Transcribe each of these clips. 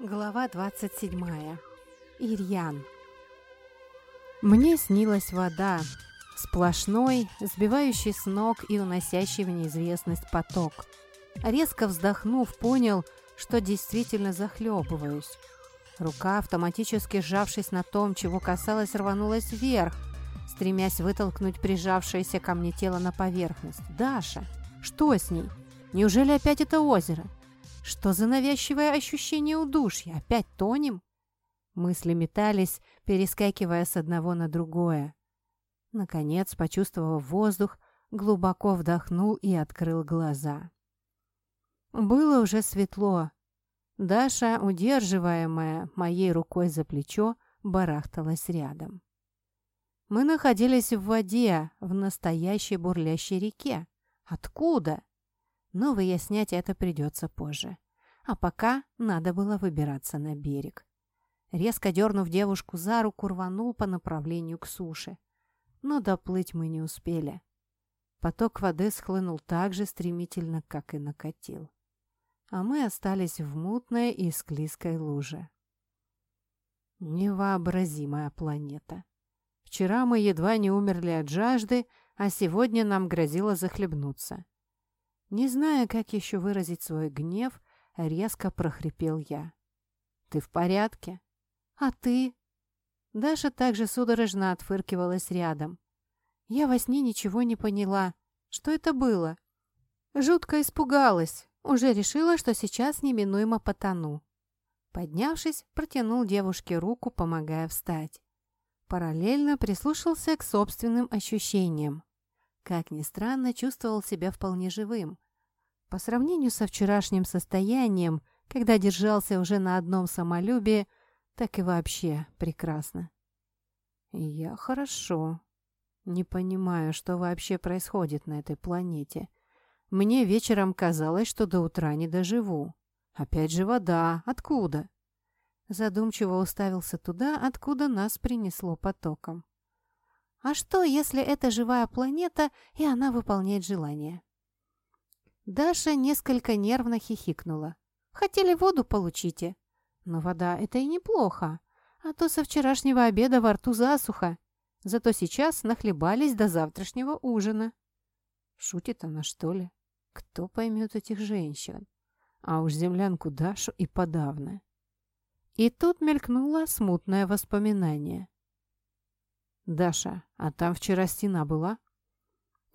Глава 27. Ирьян. Мне снилась вода, сплошной, сбивающий с ног и уносящий в неизвестность поток. Резко вздохнув, понял, что действительно захлебываюсь. Рука, автоматически сжавшись на том, чего касалась, рванулась вверх, стремясь вытолкнуть прижавшееся ко мне тело на поверхность. «Даша! Что с ней? Неужели опять это озеро?» Что за навязчивое ощущение удушья? Опять тонем? Мысли метались, перескакивая с одного на другое. Наконец, почувствовав воздух, глубоко вдохнул и открыл глаза. Было уже светло. Даша, удерживаемая моей рукой за плечо, барахталась рядом. Мы находились в воде, в настоящей бурлящей реке. Откуда? Но выяснять это придется позже. А пока надо было выбираться на берег. Резко дернув девушку за руку, рванул по направлению к суше. Но доплыть мы не успели. Поток воды схлынул так же стремительно, как и накатил. А мы остались в мутной и склизкой луже. Невообразимая планета. Вчера мы едва не умерли от жажды, а сегодня нам грозило захлебнуться. Не зная, как еще выразить свой гнев, резко прохрипел я. «Ты в порядке? А ты?» Даша также судорожно отфыркивалась рядом. Я во сне ничего не поняла. Что это было? Жутко испугалась. Уже решила, что сейчас неминуемо потону. Поднявшись, протянул девушке руку, помогая встать. Параллельно прислушался к собственным ощущениям. Как ни странно, чувствовал себя вполне живым. По сравнению со вчерашним состоянием, когда держался уже на одном самолюбии, так и вообще прекрасно. я хорошо. Не понимаю, что вообще происходит на этой планете. Мне вечером казалось, что до утра не доживу. Опять же вода. Откуда? Задумчиво уставился туда, откуда нас принесло потоком. А что, если это живая планета, и она выполняет желание? Даша несколько нервно хихикнула. «Хотели воду, получите». «Но вода — это и неплохо. А то со вчерашнего обеда во рту засуха. Зато сейчас нахлебались до завтрашнего ужина». Шутит она, что ли? Кто поймет этих женщин? А уж землянку Дашу и подавно. И тут мелькнуло смутное воспоминание. «Даша, а там вчера стена была?»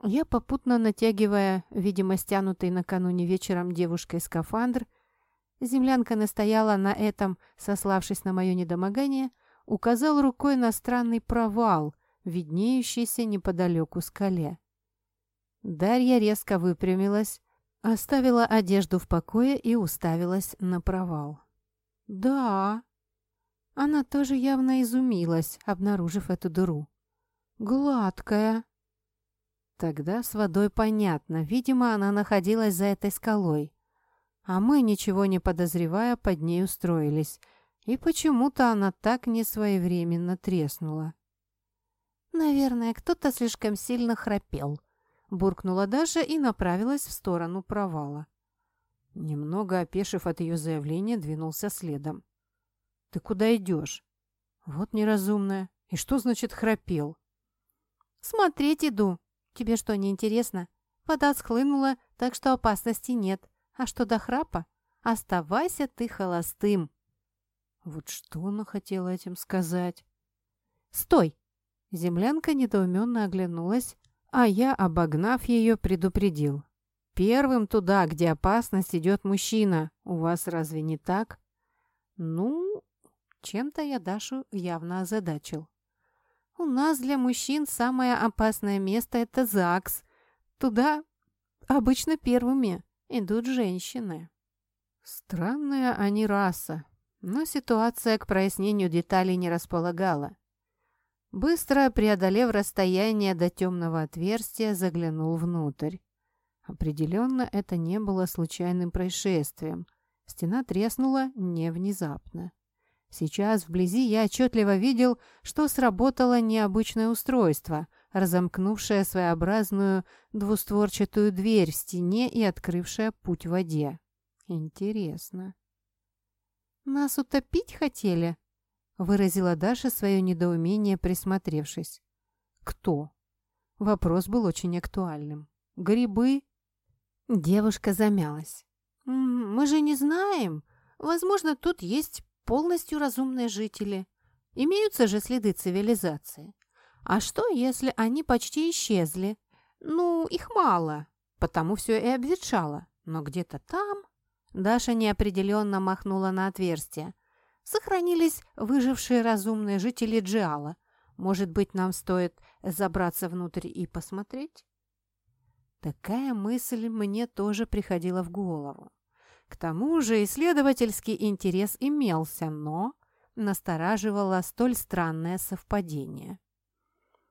Я, попутно натягивая, видимо, стянутый накануне вечером девушкой скафандр, землянка настояла на этом, сославшись на мое недомогание, указал рукой на странный провал, виднеющийся неподалеку скале. Дарья резко выпрямилась, оставила одежду в покое и уставилась на провал. «Да», она тоже явно изумилась, обнаружив эту дыру. «Гладкая». Тогда с водой понятно. Видимо, она находилась за этой скалой. А мы, ничего не подозревая, под ней устроились. И почему-то она так несвоевременно треснула. «Наверное, кто-то слишком сильно храпел», — буркнула Даша и направилась в сторону провала. Немного опешив от ее заявления, двинулся следом. «Ты куда идешь?» «Вот неразумная. И что значит храпел?» «Смотреть иду. Тебе что, не интересно? Вода схлынула, так что опасности нет. А что до храпа? Оставайся ты холостым». Вот что она хотела этим сказать? «Стой!» Землянка недоуменно оглянулась, а я, обогнав ее, предупредил. «Первым туда, где опасность, идет мужчина. У вас разве не так?» «Ну, чем-то я Дашу явно озадачил. «У нас для мужчин самое опасное место – это ЗАГС. Туда обычно первыми идут женщины». Странная они раса, но ситуация к прояснению деталей не располагала. Быстро преодолев расстояние до темного отверстия, заглянул внутрь. Определенно, это не было случайным происшествием. Стена треснула не внезапно. Сейчас вблизи я отчетливо видел, что сработало необычное устройство, разомкнувшее своеобразную двустворчатую дверь в стене и открывшее путь в воде. Интересно. «Нас утопить хотели?» — выразила Даша свое недоумение, присмотревшись. «Кто?» Вопрос был очень актуальным. «Грибы?» Девушка замялась. «Мы же не знаем. Возможно, тут есть полностью разумные жители. Имеются же следы цивилизации. А что, если они почти исчезли? Ну, их мало, потому все и обветшало. Но где-то там...» Даша неопределенно махнула на отверстие. «Сохранились выжившие разумные жители Джиала. Может быть, нам стоит забраться внутрь и посмотреть?» Такая мысль мне тоже приходила в голову. К тому же исследовательский интерес имелся, но настораживало столь странное совпадение.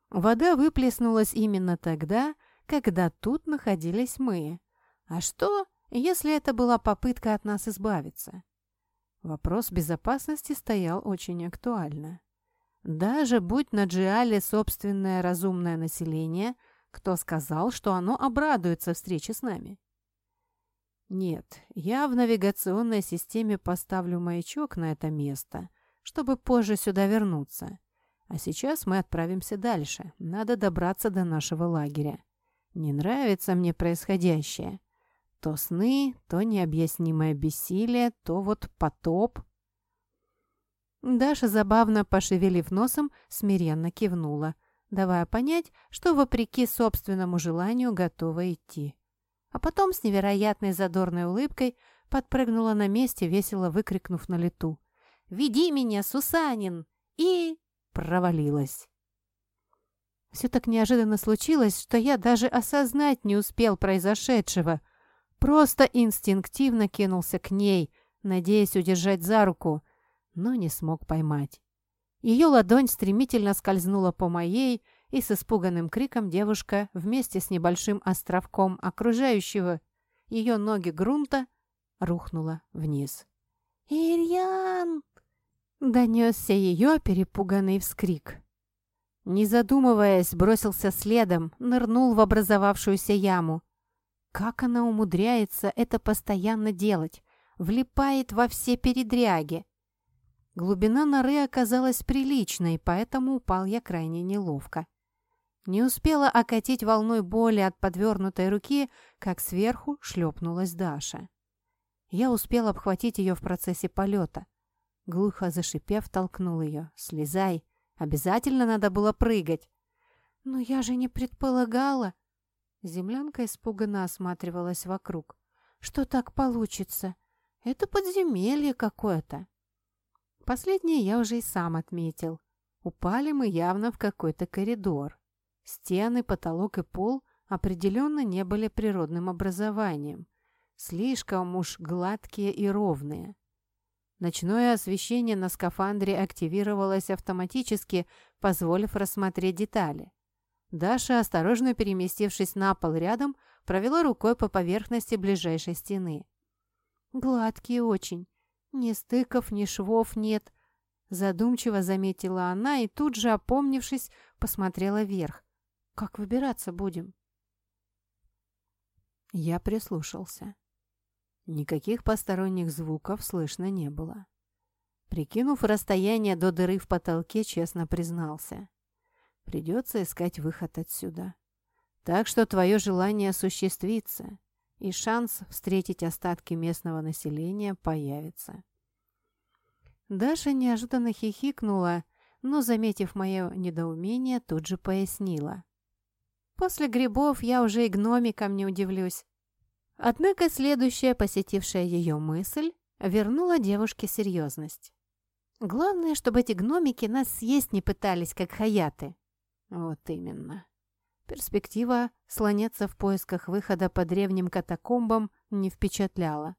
Вода выплеснулась именно тогда, когда тут находились мы. А что, если это была попытка от нас избавиться? Вопрос безопасности стоял очень актуально. Даже будь на Джиале собственное разумное население – кто сказал, что оно обрадуется встрече с нами? Нет, я в навигационной системе поставлю маячок на это место, чтобы позже сюда вернуться. А сейчас мы отправимся дальше. Надо добраться до нашего лагеря. Не нравится мне происходящее. То сны, то необъяснимое бессилие, то вот потоп. Даша, забавно пошевелив носом, смиренно кивнула, давая понять, что вопреки собственному желанию готова идти. А потом с невероятной задорной улыбкой подпрыгнула на месте, весело выкрикнув на лету. «Веди меня, Сусанин!» И провалилась. Все так неожиданно случилось, что я даже осознать не успел произошедшего. Просто инстинктивно кинулся к ней, надеясь удержать за руку, но не смог поймать. Ее ладонь стремительно скользнула по моей, и с испуганным криком девушка вместе с небольшим островком окружающего ее ноги грунта рухнула вниз. «Ирьян!» — донесся ее перепуганный вскрик. Не задумываясь, бросился следом, нырнул в образовавшуюся яму. Как она умудряется это постоянно делать? Влипает во все передряги. Глубина норы оказалась приличной, поэтому упал я крайне неловко. Не успела окатить волной боли от подвернутой руки, как сверху шлепнулась Даша. Я успел обхватить ее в процессе полета. Глухо зашипев, толкнул ее. «Слезай! Обязательно надо было прыгать!» «Но я же не предполагала!» Землянка испуганно осматривалась вокруг. «Что так получится? Это подземелье какое-то!» Последнее я уже и сам отметил. Упали мы явно в какой-то коридор. Стены, потолок и пол определенно не были природным образованием. Слишком уж гладкие и ровные. Ночное освещение на скафандре активировалось автоматически, позволив рассмотреть детали. Даша, осторожно переместившись на пол рядом, провела рукой по поверхности ближайшей стены. «Гладкие очень. «Ни стыков, ни швов нет», — задумчиво заметила она и тут же, опомнившись, посмотрела вверх. «Как выбираться будем?» Я прислушался. Никаких посторонних звуков слышно не было. Прикинув расстояние до дыры в потолке, честно признался. Придется искать выход отсюда. Так что твое желание осуществится и шанс встретить остатки местного населения появится. Даша неожиданно хихикнула, но, заметив мое недоумение, тут же пояснила. «После грибов я уже и гномиком не удивлюсь». Однако следующая посетившая ее мысль вернула девушке серьезность. «Главное, чтобы эти гномики нас съесть не пытались, как хаяты». «Вот именно». Перспектива слоняться в поисках выхода по древним катакомбам не впечатляла.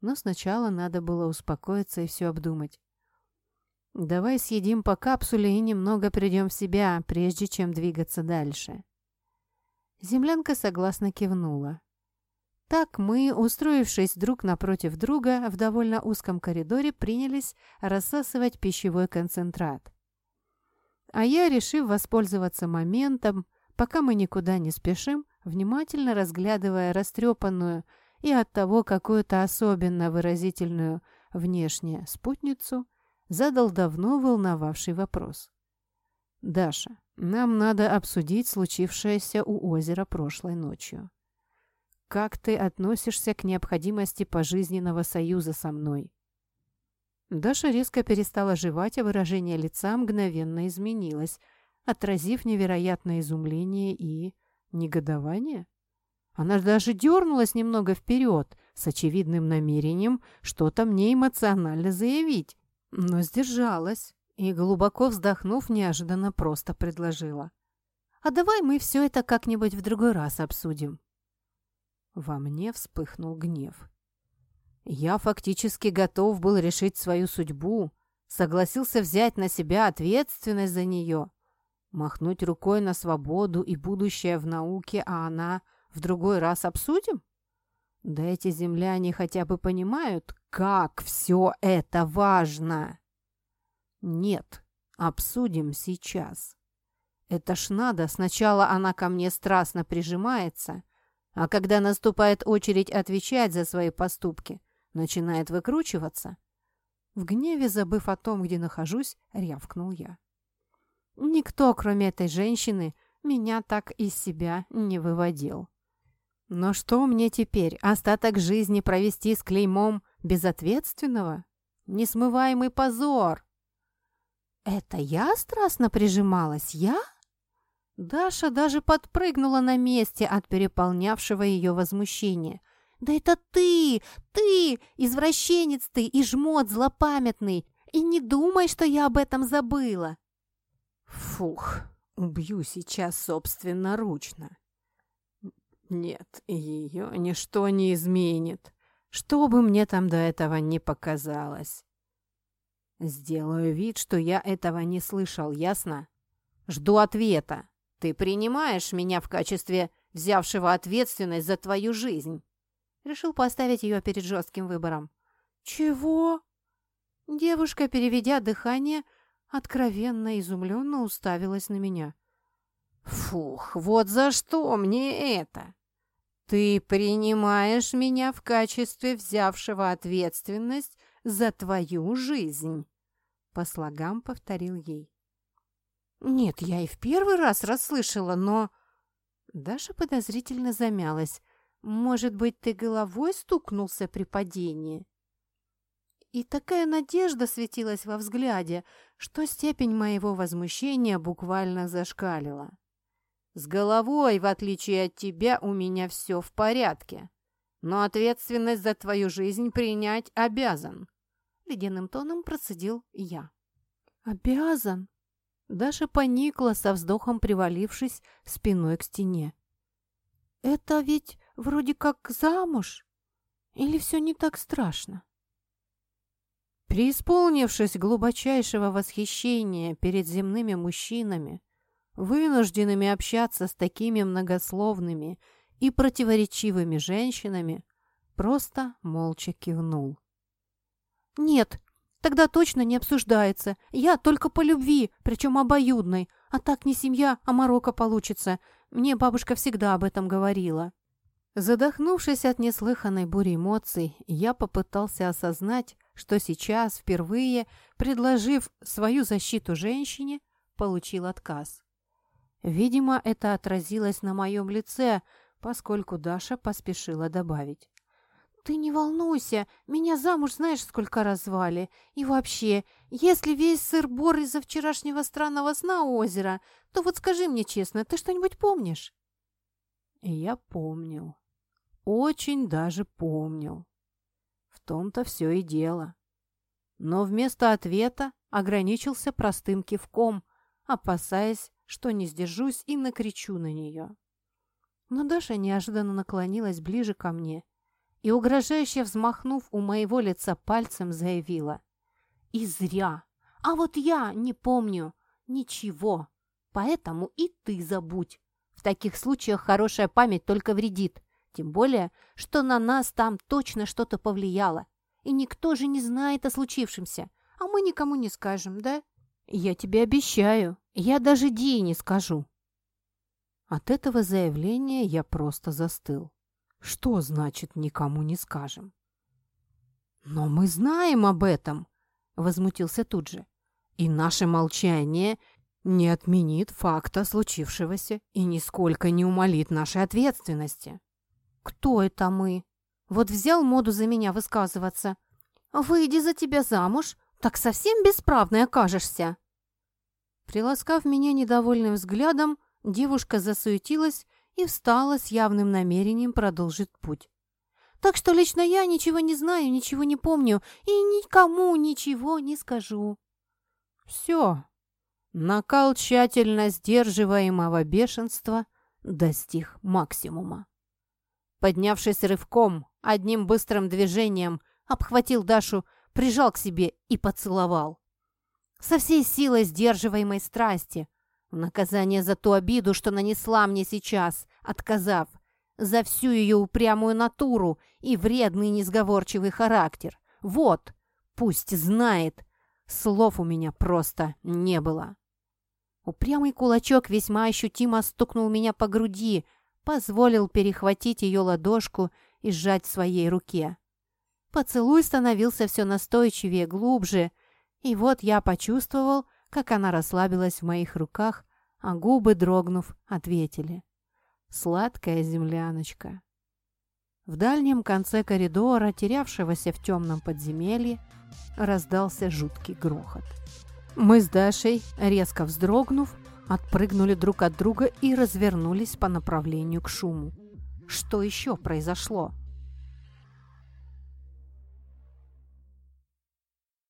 Но сначала надо было успокоиться и все обдумать. «Давай съедим по капсуле и немного придем в себя, прежде чем двигаться дальше». Землянка согласно кивнула. Так мы, устроившись друг напротив друга в довольно узком коридоре, принялись рассасывать пищевой концентрат. А я, решив воспользоваться моментом, Пока мы никуда не спешим, внимательно разглядывая растрепанную и оттого какую-то особенно выразительную внешне спутницу, задал давно волновавший вопрос. «Даша, нам надо обсудить случившееся у озера прошлой ночью. Как ты относишься к необходимости пожизненного союза со мной?» Даша резко перестала жевать, а выражение лица мгновенно изменилось, отразив невероятное изумление и негодование. Она даже дернулась немного вперед, с очевидным намерением что-то мне эмоционально заявить, но сдержалась и, глубоко вздохнув, неожиданно просто предложила. «А давай мы все это как-нибудь в другой раз обсудим». Во мне вспыхнул гнев. Я фактически готов был решить свою судьбу, согласился взять на себя ответственность за нее, махнуть рукой на свободу и будущее в науке, а она в другой раз обсудим? Да эти земляне хотя бы понимают, как все это важно. Нет, обсудим сейчас. Это ж надо, сначала она ко мне страстно прижимается, а когда наступает очередь отвечать за свои поступки, начинает выкручиваться. В гневе, забыв о том, где нахожусь, рявкнул я. Никто, кроме этой женщины, меня так из себя не выводил. Но что мне теперь, остаток жизни провести с клеймом безответственного? Несмываемый позор! Это я страстно прижималась? Я? Даша даже подпрыгнула на месте от переполнявшего ее возмущения – «Да это ты! Ты! Извращенец ты и жмот злопамятный! И не думай, что я об этом забыла!» «Фух, убью сейчас собственноручно!» «Нет, ее ничто не изменит, что бы мне там до этого не показалось!» «Сделаю вид, что я этого не слышал, ясно? Жду ответа. Ты принимаешь меня в качестве взявшего ответственность за твою жизнь?» Решил поставить ее перед жестким выбором. «Чего?» Девушка, переведя дыхание, откровенно изумленно уставилась на меня. «Фух, вот за что мне это? Ты принимаешь меня в качестве взявшего ответственность за твою жизнь?» По слогам повторил ей. «Нет, я и в первый раз расслышала, но...» Даша подозрительно замялась, может быть, ты головой стукнулся при падении?» И такая надежда светилась во взгляде, что степень моего возмущения буквально зашкалила. «С головой, в отличие от тебя, у меня все в порядке, но ответственность за твою жизнь принять обязан», — ледяным тоном процедил я. «Обязан?» Даша поникла со вздохом, привалившись спиной к стене. «Это ведь вроде как замуж? Или все не так страшно?» Преисполнившись глубочайшего восхищения перед земными мужчинами, вынужденными общаться с такими многословными и противоречивыми женщинами, просто молча кивнул. «Нет, тогда точно не обсуждается. Я только по любви, причем обоюдной. А так не семья, а морока получится. Мне бабушка всегда об этом говорила». Задохнувшись от неслыханной бури эмоций, я попытался осознать, что сейчас, впервые, предложив свою защиту женщине, получил отказ. Видимо, это отразилось на моем лице, поскольку Даша поспешила добавить. «Ты не волнуйся, меня замуж знаешь, сколько раз звали. И вообще, если весь сыр-бор из-за вчерашнего странного сна озера, то вот скажи мне честно, ты что-нибудь помнишь?» Я помнил. Очень даже помнил. В том-то все и дело. Но вместо ответа ограничился простым кивком, опасаясь, что не сдержусь и накричу на нее. Но Даша неожиданно наклонилась ближе ко мне и, угрожающе взмахнув у моего лица пальцем, заявила. «И зря! А вот я не помню ничего, поэтому и ты забудь. В таких случаях хорошая память только вредит. Тем более, что на нас там точно что-то повлияло. И никто же не знает о случившемся. А мы никому не скажем, да? Я тебе обещаю, я даже Ди не скажу. От этого заявления я просто застыл. Что значит «никому не скажем»? «Но мы знаем об этом!» — возмутился тут же. «И наше молчание не отменит факта случившегося и нисколько не умолит нашей ответственности». «Кто это мы? Вот взял моду за меня высказываться. Выйди за тебя замуж, так совсем бесправной окажешься!» Приласкав меня недовольным взглядом, девушка засуетилась и встала с явным намерением продолжить путь. «Так что лично я ничего не знаю, ничего не помню и никому ничего не скажу». «Все». Накал тщательно сдерживаемого бешенства достиг максимума. Поднявшись рывком, одним быстрым движением обхватил Дашу, прижал к себе и поцеловал. Со всей силой сдерживаемой страсти, в наказание за ту обиду, что нанесла мне сейчас, отказав, за всю ее упрямую натуру и вредный несговорчивый характер. Вот, пусть знает, слов у меня просто не было. Упрямый кулачок весьма ощутимо стукнул меня по груди, позволил перехватить ее ладошку и сжать в своей руке. Поцелуй становился все настойчивее, глубже, и вот я почувствовал, как она расслабилась в моих руках, а губы, дрогнув, ответили. «Сладкая земляночка». В дальнем конце коридора, терявшегося в темном подземелье, раздался жуткий грохот. Мы с Дашей, резко вздрогнув, отпрыгнули друг от друга и развернулись по направлению к шуму. Что еще произошло?